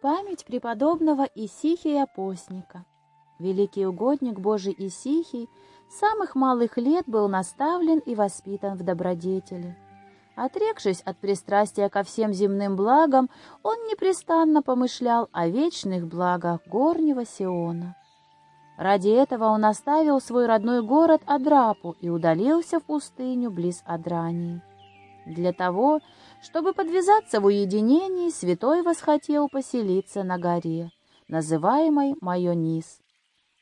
Память преподобного Исихия Постника. Великий угодник Божий Исихий с самых малых лет был наставлен и воспитан в добродетели. Отрекшись от пристрастия ко всем земным благам, он непрестанно помышлял о вечных благах горнего Сиона. Ради этого он оставил свой родной город Адрапу и удалился в пустыню близ Адрании. Для того, чтобы подвязаться в уединении, святой восхотел поселиться на горе, называемой Майонис.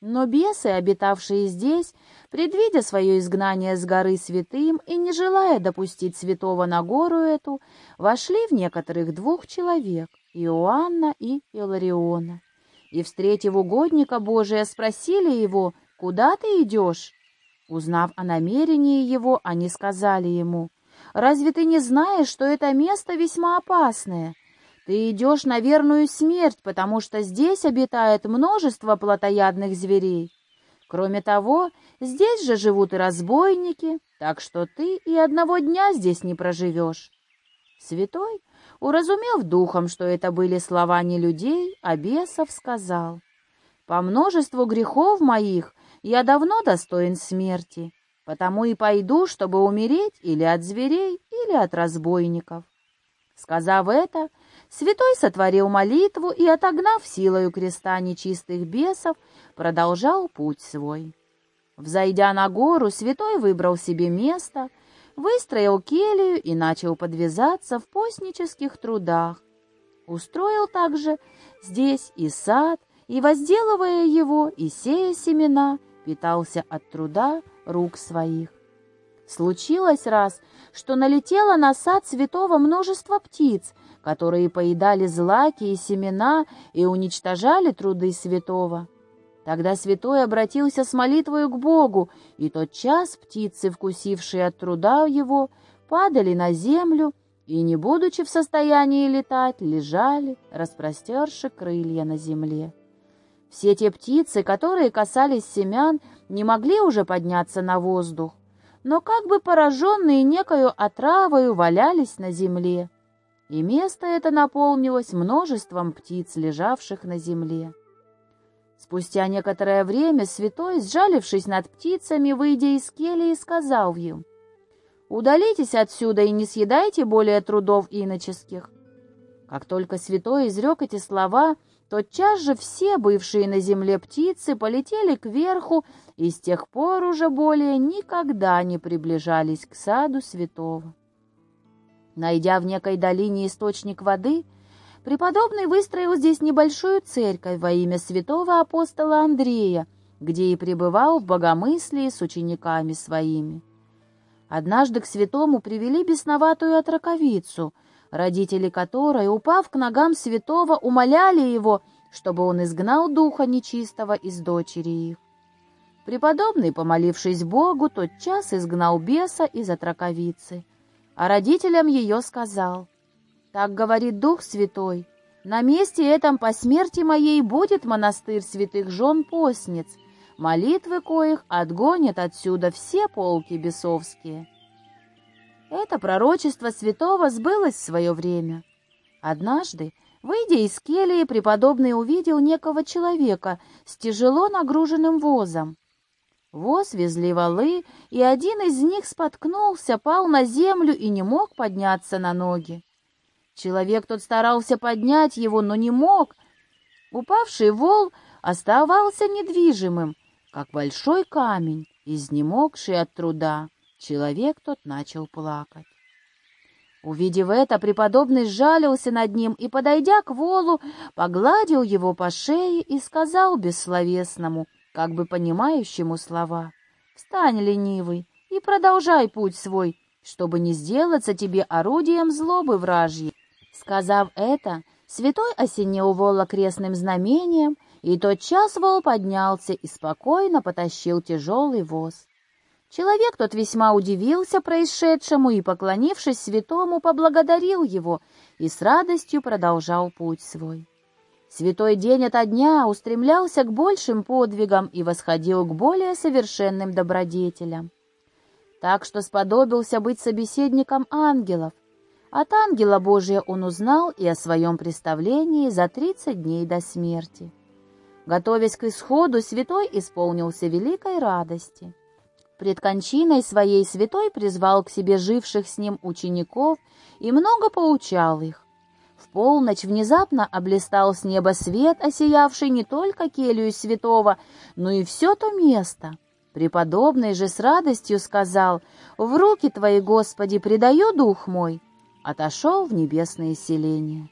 Но бесы, обитавшие здесь, предвидя свое изгнание с горы святым и не желая допустить святого на гору эту, вошли в некоторых двух человек, Иоанна и Илариона. И, встретив угодника Божия, спросили его, «Куда ты идешь?» Узнав о намерении его, они сказали ему, Разве ты не знаешь, что это место весьма опасное? Ты идешь на верную смерть, потому что здесь обитает множество плотоядных зверей. Кроме того, здесь же живут и разбойники, так что ты и одного дня здесь не проживешь. Святой, уразумев духом, что это были слова не людей, а бесов, сказал, «По множеству грехов моих я давно достоин смерти, потому и пойду, чтобы умереть или от зверей, или от разбойников». Сказав это, святой сотворил молитву и, отогнав силою креста нечистых бесов, продолжал путь свой. Взойдя на гору, святой выбрал себе место, выстроил келью и начал подвязаться в постнических трудах. Устроил также здесь и сад, и, возделывая его, и сея семена, питался от труда рук своих. Случилось раз, что налетело на сад святого множество птиц, которые поедали злаки и семена и уничтожали труды святого. Тогда святой обратился с молитвой к Богу, и тот час птицы, вкусившие от труда его, падали на землю и, не будучи в состоянии летать, лежали, распростерши крылья на земле. Все те птицы, которые касались семян, не могли уже подняться на воздух, но как бы пораженные некою отравою валялись на земле, и место это наполнилось множеством птиц, лежавших на земле. Спустя некоторое время святой, сжалившись над птицами, выйдя из кельи, сказал им, «Удалитесь отсюда и не съедайте более трудов иноческих». Как только святой изрек эти слова, Тотчас же все бывшие на земле птицы полетели кверху и с тех пор уже более никогда не приближались к саду святого. Найдя в некой долине источник воды, преподобный выстроил здесь небольшую церковь во имя святого апостола Андрея, где и пребывал в богомыслии с учениками своими. Однажды к святому привели бесноватую отраковицу — родители которой, упав к ногам святого, умоляли его, чтобы он изгнал духа нечистого из дочери их. Преподобный, помолившись Богу, тотчас изгнал беса из отраковицы, а родителям ее сказал, «Так говорит Дух Святой, на месте этом по смерти моей будет монастырь святых жен постниц, молитвы коих отгонят отсюда все полки бесовские». Это пророчество святого сбылось в свое время. Однажды, выйдя из кельи, преподобный увидел некого человека с тяжело нагруженным возом. Воз везли валы, и один из них споткнулся, пал на землю и не мог подняться на ноги. Человек тот старался поднять его, но не мог. Упавший вол оставался недвижимым, как большой камень, изнемогший от труда. Человек тот начал плакать. Увидев это, преподобный сжалился над ним и, подойдя к волу, погладил его по шее и сказал бессловесному, как бы понимающему слова, «Встань, ленивый, и продолжай путь свой, чтобы не сделаться тебе орудием злобы вражьей». Сказав это, святой осенил вола крестным знамением, и тот час вол поднялся и спокойно потащил тяжелый воз. Человек тот весьма удивился происшедшему и, поклонившись святому, поблагодарил его и с радостью продолжал путь свой. Святой день ото дня устремлялся к большим подвигам и восходил к более совершенным добродетелям. Так что сподобился быть собеседником ангелов, От ангела Божия он узнал и о своем представлении за тридцать дней до смерти. Готовясь к исходу, святой исполнился великой радости. Пред кончиной своей святой призвал к себе живших с ним учеников и много поучал их. В полночь внезапно облистал с неба свет, осиявший не только келью святого, но и все то место. Преподобный же с радостью сказал, «В руки Твои, Господи, предаю дух мой», отошел в небесное селение.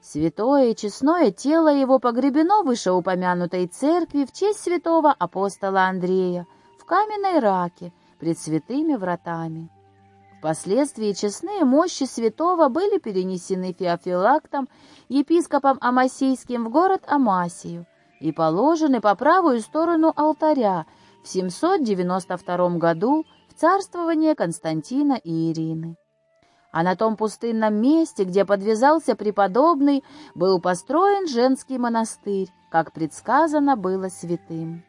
Святое и честное тело его погребено вышеупомянутой церкви в честь святого апостола Андрея каменной раке пред святыми вратами. Впоследствии честные мощи святого были перенесены Феофилактом, епископом Амасийским в город Амасию и положены по правую сторону алтаря в 792 году в царствование Константина и Ирины а на том пустынном месте, где подвязался преподобный, был построен женский монастырь, как предсказано было святым.